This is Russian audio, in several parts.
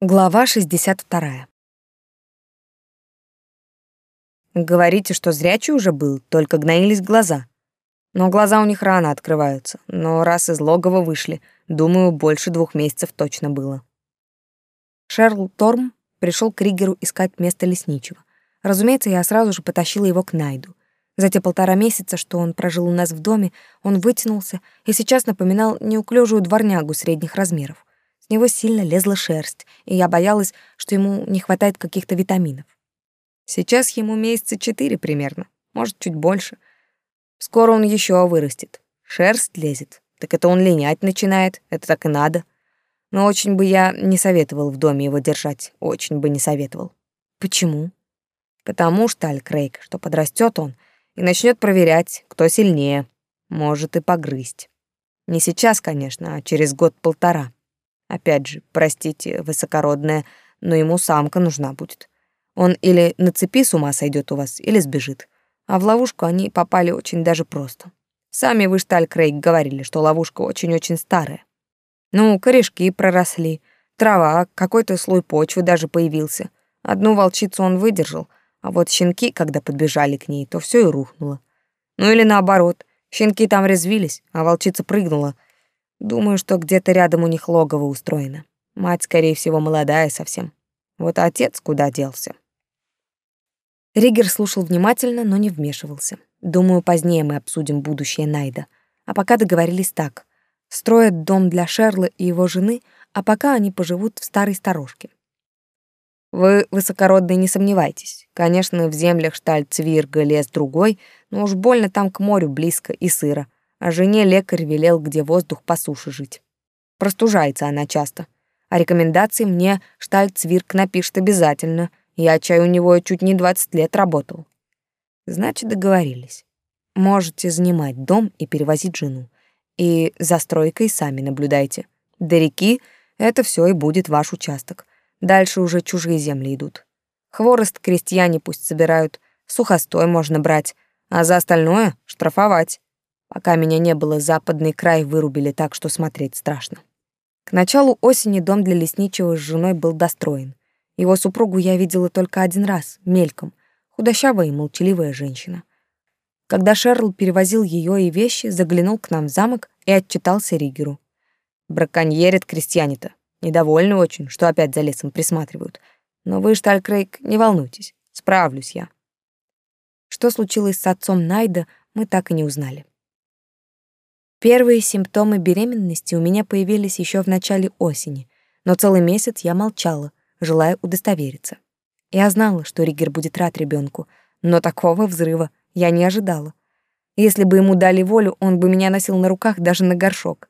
Глава 62. Говорите, что зрячий уже был, только гноились глаза. Но глаза у них рано открываются. Но раз из логова вышли, думаю, больше двух месяцев точно было. Шерл Торм пришел к Ригеру искать место лесничего. Разумеется, я сразу же потащила его к Найду. За те полтора месяца, что он прожил у нас в доме, он вытянулся и сейчас напоминал неуклюжую дворнягу средних размеров. С него сильно лезла шерсть, и я боялась, что ему не хватает каких-то витаминов. Сейчас ему месяца четыре примерно, может, чуть больше. Скоро он еще вырастет. Шерсть лезет. Так это он линять начинает, это так и надо. Но очень бы я не советовал в доме его держать, очень бы не советовал. Почему? Потому что, Алькрейк, что подрастет он и начнет проверять, кто сильнее, может и погрызть. Не сейчас, конечно, а через год-полтора. Опять же, простите, высокородная, но ему самка нужна будет. Он или на цепи с ума сойдет у вас, или сбежит. А в ловушку они попали очень даже просто. Сами вы, Шталь Крейг, говорили, что ловушка очень-очень старая. Ну, корешки проросли, трава, какой-то слой почвы даже появился. Одну волчицу он выдержал, а вот щенки, когда подбежали к ней, то все и рухнуло. Ну или наоборот, щенки там резвились, а волчица прыгнула — Думаю, что где-то рядом у них логово устроено. Мать, скорее всего, молодая совсем. Вот отец куда делся? Ригер слушал внимательно, но не вмешивался. Думаю, позднее мы обсудим будущее Найда. А пока договорились так. Строят дом для Шерла и его жены, а пока они поживут в старой сторожке. Вы, высокородные, не сомневайтесь. Конечно, в землях Шталь-Цвирга лес другой, но уж больно там к морю близко и сыро — а жене лекарь велел, где воздух по суше жить. Простужается она часто. А рекомендации мне Штальцвирк напишет обязательно. Я чай у него чуть не 20 лет работал. Значит, договорились. Можете занимать дом и перевозить жену. И за стройкой сами наблюдайте. До реки это все и будет ваш участок. Дальше уже чужие земли идут. Хворост крестьяне пусть собирают, сухостой можно брать, а за остальное штрафовать. Пока меня не было, западный край вырубили так, что смотреть страшно. К началу осени дом для лесничего с женой был достроен. Его супругу я видела только один раз, мельком, худощавая и молчаливая женщина. Когда Шерл перевозил ее и вещи, заглянул к нам в замок и отчитался Ригеру. Браконьерят крестьяне-то. Недовольны очень, что опять за лесом присматривают. Но вы, Шталькрейк, не волнуйтесь, справлюсь я. Что случилось с отцом Найда, мы так и не узнали. Первые симптомы беременности у меня появились еще в начале осени, но целый месяц я молчала, желая удостовериться. Я знала, что Ригер будет рад ребенку, но такого взрыва я не ожидала. Если бы ему дали волю, он бы меня носил на руках даже на горшок.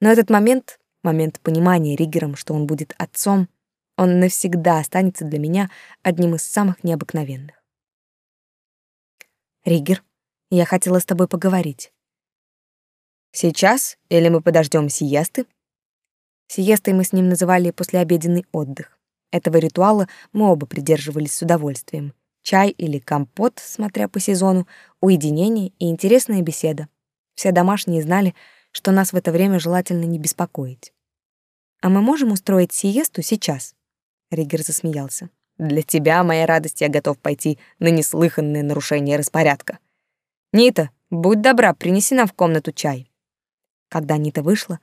Но этот момент, момент понимания Ригером, что он будет отцом, он навсегда останется для меня одним из самых необыкновенных. Ригер, я хотела с тобой поговорить. Сейчас или мы подождем сиесты? Сиестой мы с ним называли послеобеденный отдых. Этого ритуала мы оба придерживались с удовольствием. Чай или компот, смотря по сезону, уединение и интересная беседа. Все домашние знали, что нас в это время желательно не беспокоить. «А мы можем устроить сиесту сейчас?» Ригер засмеялся. «Для тебя, моя радость, я готов пойти на неслыханное нарушение распорядка. Нита, будь добра, принеси нам в комнату чай». Когда Нита вышла,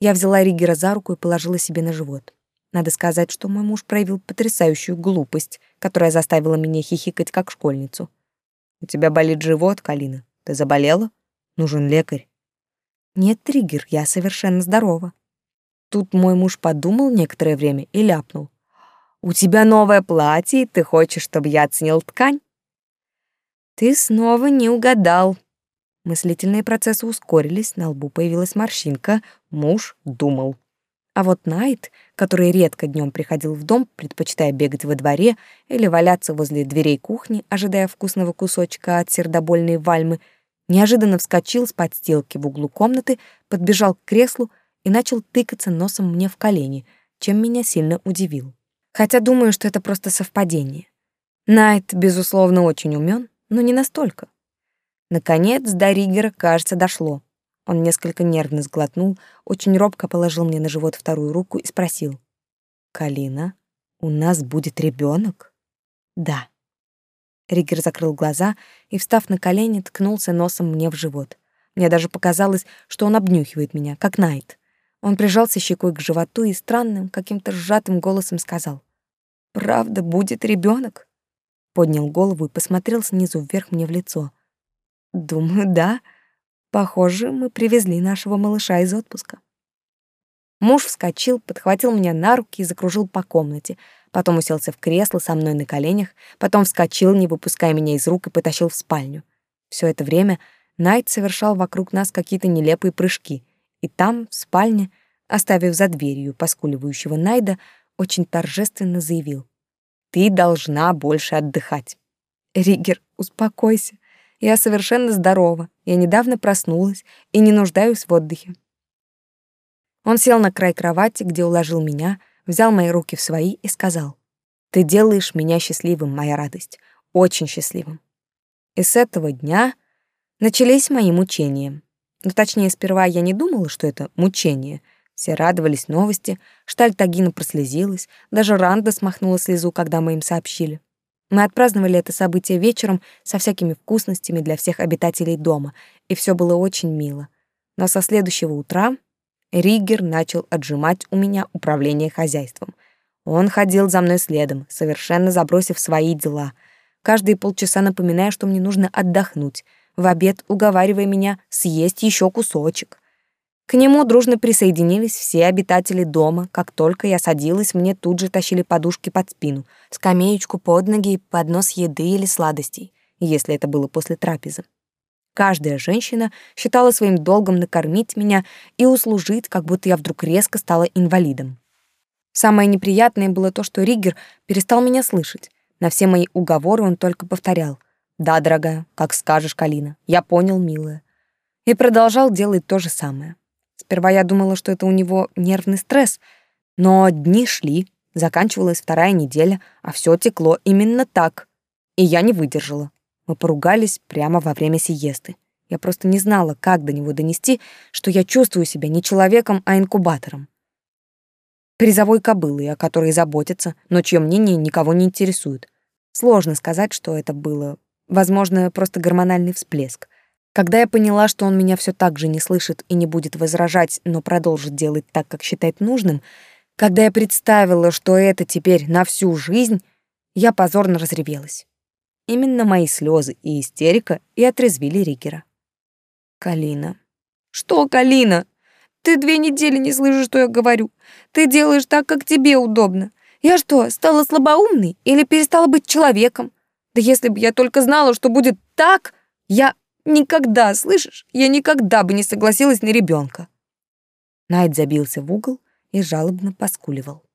я взяла Ригера за руку и положила себе на живот. Надо сказать, что мой муж проявил потрясающую глупость, которая заставила меня хихикать как школьницу. «У тебя болит живот, Калина? Ты заболела? Нужен лекарь». «Нет, Триггер, я совершенно здорова». Тут мой муж подумал некоторое время и ляпнул. «У тебя новое платье, и ты хочешь, чтобы я оценил ткань?» «Ты снова не угадал», Мыслительные процессы ускорились, на лбу появилась морщинка. Муж думал. А вот Найт, который редко днем приходил в дом, предпочитая бегать во дворе или валяться возле дверей кухни, ожидая вкусного кусочка от сердобольной вальмы, неожиданно вскочил с подстилки в углу комнаты, подбежал к креслу и начал тыкаться носом мне в колени, чем меня сильно удивил. Хотя думаю, что это просто совпадение. Найт, безусловно, очень умен, но не настолько. Наконец до Ригера, кажется, дошло. Он несколько нервно сглотнул, очень робко положил мне на живот вторую руку и спросил. Калина, у нас будет ребенок? Да. Ригер закрыл глаза и, встав на колени, ткнулся носом мне в живот. Мне даже показалось, что он обнюхивает меня, как Найт. Он прижался щекой к животу и странным, каким-то сжатым голосом сказал. «Правда, будет ребенок? Поднял голову и посмотрел снизу вверх мне в лицо. «Думаю, да. Похоже, мы привезли нашего малыша из отпуска». Муж вскочил, подхватил меня на руки и закружил по комнате, потом уселся в кресло со мной на коленях, потом вскочил, не выпуская меня из рук, и потащил в спальню. Все это время Найт совершал вокруг нас какие-то нелепые прыжки, и там, в спальне, оставив за дверью поскуливающего Найда, очень торжественно заявил. «Ты должна больше отдыхать». «Ригер, успокойся. Я совершенно здорова. Я недавно проснулась и не нуждаюсь в отдыхе. Он сел на край кровати, где уложил меня, взял мои руки в свои и сказал, «Ты делаешь меня счастливым, моя радость, очень счастливым». И с этого дня начались мои мучения. Но ну, точнее, сперва я не думала, что это мучение. Все радовались новости, Штальтагина прослезилась, даже Ранда смахнула слезу, когда мы им сообщили. Мы отпраздновали это событие вечером со всякими вкусностями для всех обитателей дома, и все было очень мило. Но со следующего утра Риггер начал отжимать у меня управление хозяйством. Он ходил за мной следом, совершенно забросив свои дела. Каждые полчаса напоминая, что мне нужно отдохнуть, в обед уговаривая меня съесть еще кусочек. К нему дружно присоединились все обитатели дома. Как только я садилась, мне тут же тащили подушки под спину, скамеечку под ноги и поднос еды или сладостей, если это было после трапезы. Каждая женщина считала своим долгом накормить меня и услужить, как будто я вдруг резко стала инвалидом. Самое неприятное было то, что Риггер перестал меня слышать. На все мои уговоры он только повторял. «Да, дорогая, как скажешь, Калина. Я понял, милая». И продолжал делать то же самое. Сперва я думала, что это у него нервный стресс, но дни шли, заканчивалась вторая неделя, а все текло именно так. И я не выдержала. Мы поругались прямо во время сиесты. Я просто не знала, как до него донести, что я чувствую себя не человеком, а инкубатором. Призовой кобылой, о которой заботятся, но чье мнение никого не интересует. Сложно сказать, что это было. Возможно, просто гормональный всплеск. Когда я поняла, что он меня все так же не слышит и не будет возражать, но продолжит делать так, как считает нужным, когда я представила, что это теперь на всю жизнь, я позорно разревелась. Именно мои слезы и истерика и отрезвили Рикера. Калина. Что, Калина? Ты две недели не слышишь, что я говорю. Ты делаешь так, как тебе удобно. Я что, стала слабоумной или перестала быть человеком? Да если бы я только знала, что будет так, я никогда, слышишь, я никогда бы не согласилась на ребенка. Найт забился в угол и жалобно поскуливал.